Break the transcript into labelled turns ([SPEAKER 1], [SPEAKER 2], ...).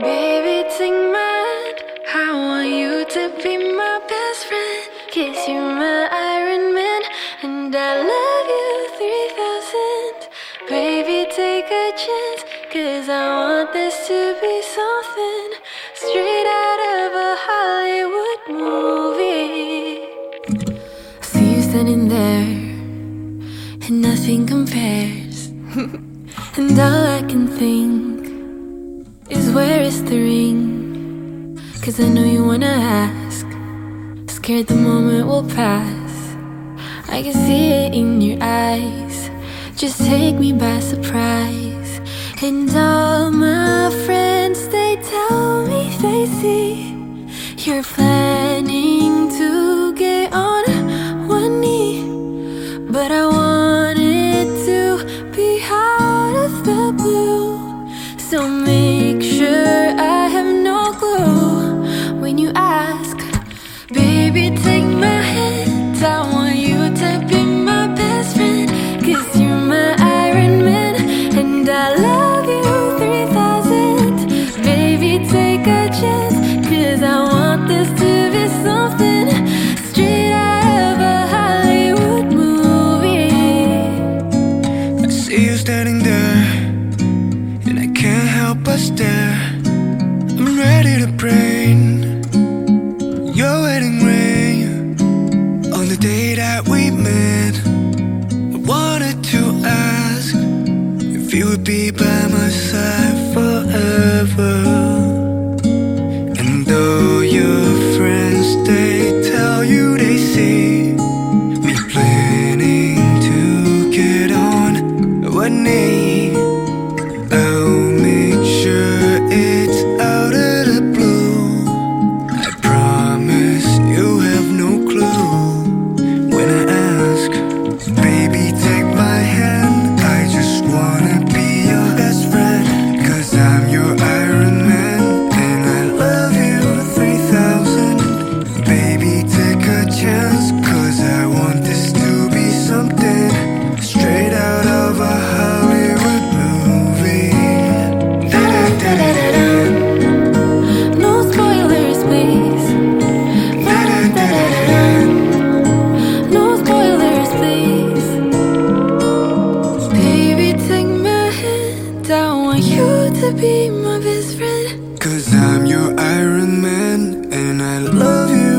[SPEAKER 1] Baby, my hand. I want you to be my best friend. Kiss you, my Iron Man, and I love you 3000. Baby, take a chance, cause I want this to be something straight out of a Hollywood movie. See you standing there, and nothing compares. and all I can think is where is the ring? Cause I know you wanna ask. Scared the moment will pass. I can see it in your eyes. Just take me by surprise. And all my friends, they tell me they see you're planning to get on one knee. But I want it to be out of the blue. So make
[SPEAKER 2] standing there, and I can't help but stare. I'm ready to bring your wedding ring on the day that we met. I wanted to ask if you would be by my side one
[SPEAKER 1] be my best friend.
[SPEAKER 2] Cause I'm your Iron Man and I love you